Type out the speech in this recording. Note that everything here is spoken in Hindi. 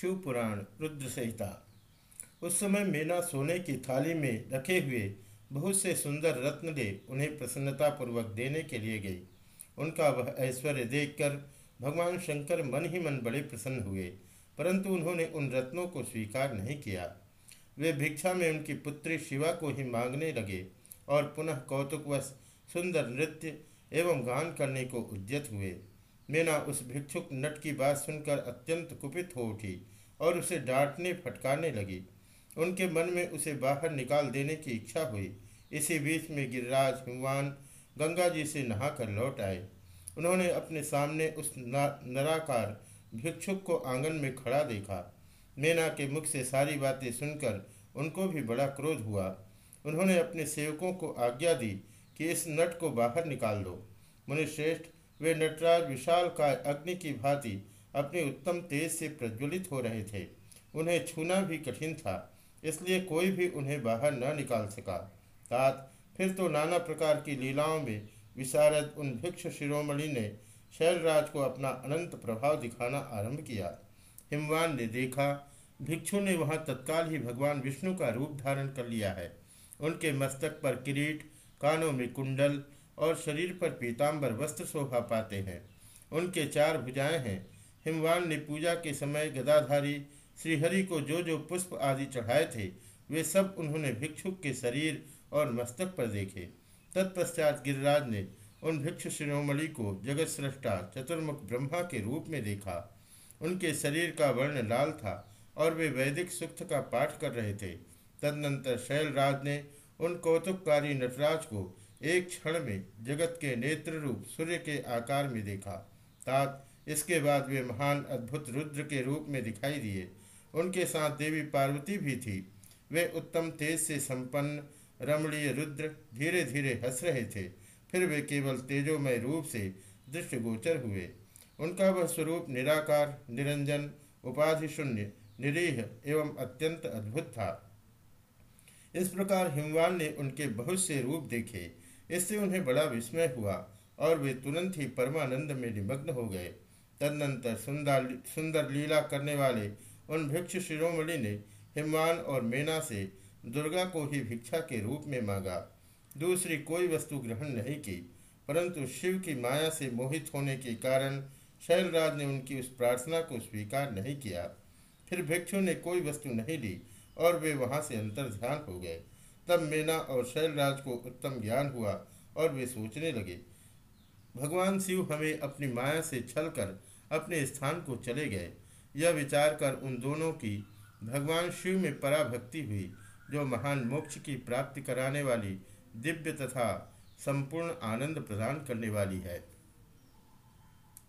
शिव पुराण रुद्र संहिता। उस समय मीना सोने की थाली में रखे हुए बहुत से सुंदर रत्न ले उन्हें प्रसन्नतापूर्वक देने के लिए गई उनका वह ऐश्वर्य देखकर भगवान शंकर मन ही मन बड़े प्रसन्न हुए, परंतु उन्होंने उन रत्नों को स्वीकार नहीं किया। वे भिक्षा में उनकी पुत्री शिवा को ही मांगने लगे और पुनः कौतुकवश सुंदर नृत्य एवं गान करने को उद्यत हुए। मीना उस भिक्षुक नट की बात सुनकर अत्यंत कुपित हो उठी और उसे डांटने फटकारने लगी। उनके मन में उसे बाहर निकाल देने की इच्छा हुई। इसी बीच में गिरिराज हिमवान गंगा जी से नहाकर लौट आए। उन्होंने अपने सामने उस नराकार भिक्षुक को आँगन में खड़ा देखा। मेना के मुख से सारी बातें सुनकर उनको भी बड़ा क्रोध हुआ। उन्होंने अपने सेवकों को आज्ञा दी कि इस नट को बाहर निकाल दो। मुनिश्रेष्ठ वे नटराज, विशाल का अग्नि की भांति अपने उत्तम तेज से प्रज्वलित हो रहे थे। उन्हें छूना भी कठिन था, इसलिए कोई भी उन्हें बाहर न निकाल सका। तात फिर तो नाना प्रकार की लीलाओं में विशारद उन भिक्ष शिरोमणि ने शैलराज को अपना अनंत प्रभाव दिखाना आरंभ किया। हिमवान ने देखा, भिक्षु ने वहाँ तत्काल ही भगवान विष्णु का रूप धारण कर लिया है। उनके मस्तक पर किरीट, कानों में कुंडल और शरीर पर पीताम्बर वस्त्र शोभा पाते हैं। उनके चार भुजाएँ हैं। हिमवान ने पूजा के समय गदाधारी श्रीहरि को जो जो पुष्प आदि चढ़ाए थे, वे सब उन्होंने भिक्षुक के शरीर और मस्तक पर देखे। तत्पश्चात गिरिराज ने उन भिक्षु शिरोमणि को जगत सृष्टा चतुर्मुख ब्रह्मा के रूप में देखा। उनके शरीर का वर्ण लाल था और वे वैदिक सुक्त का पाठ कर रहे थे। तदनंतर शैलराज ने उन कौतुककारी नटराज को एक क्षण में जगत के नेत्र रूप सूर्य के आकार में देखा। तात, इसके बाद वे महान अद्भुत रुद्र के रूप में दिखाई दिए। उनके साथ देवी पार्वती भी थी। वे उत्तम तेज से संपन्न, रमणीय रुद्र धीरे धीरे हंस रहे थे। फिर वे केवल तेजोमय रूप से दृष्टिगोचर हुए। उनका वह स्वरूप निराकार, निरंजन उपाधि शून्य निरीह एवं अत्यंत अद्भुत था। इस प्रकार हिमवान ने उनके बहुत से रूप देखे। इससे उन्हें बड़ा विस्मय हुआ और वे तुरंत ही परमानंद में निमग्न हो गए। तदनंतर सुंदर सुंदर लीला करने वाले उन भिक्ष शिरोमणि ने हिमवान और मेना से दुर्गा को ही भिक्षा के रूप में मांगा। दूसरी कोई वस्तु ग्रहण नहीं की, परंतु शिव की माया से मोहित होने के कारण शैलराज ने उनकी उस प्रार्थना को स्वीकार नहीं किया। फिर भिक्षु ने कोई वस्तु नहीं ली और वे वहाँ से अंतर ध्यान हो गए। तब मीना और शैलराज को उत्तम ज्ञान हुआ और वे सोचने लगे। भगवान शिव हमें अपनी माया से छलकर अपने स्थान को चले गए। यह विचार कर उन दोनों की भगवान शिव में पराभक्ति हुई, जो महान मोक्ष की प्राप्ति कराने वाली दिव्य तथा संपूर्ण आनंद प्रदान करने वाली है।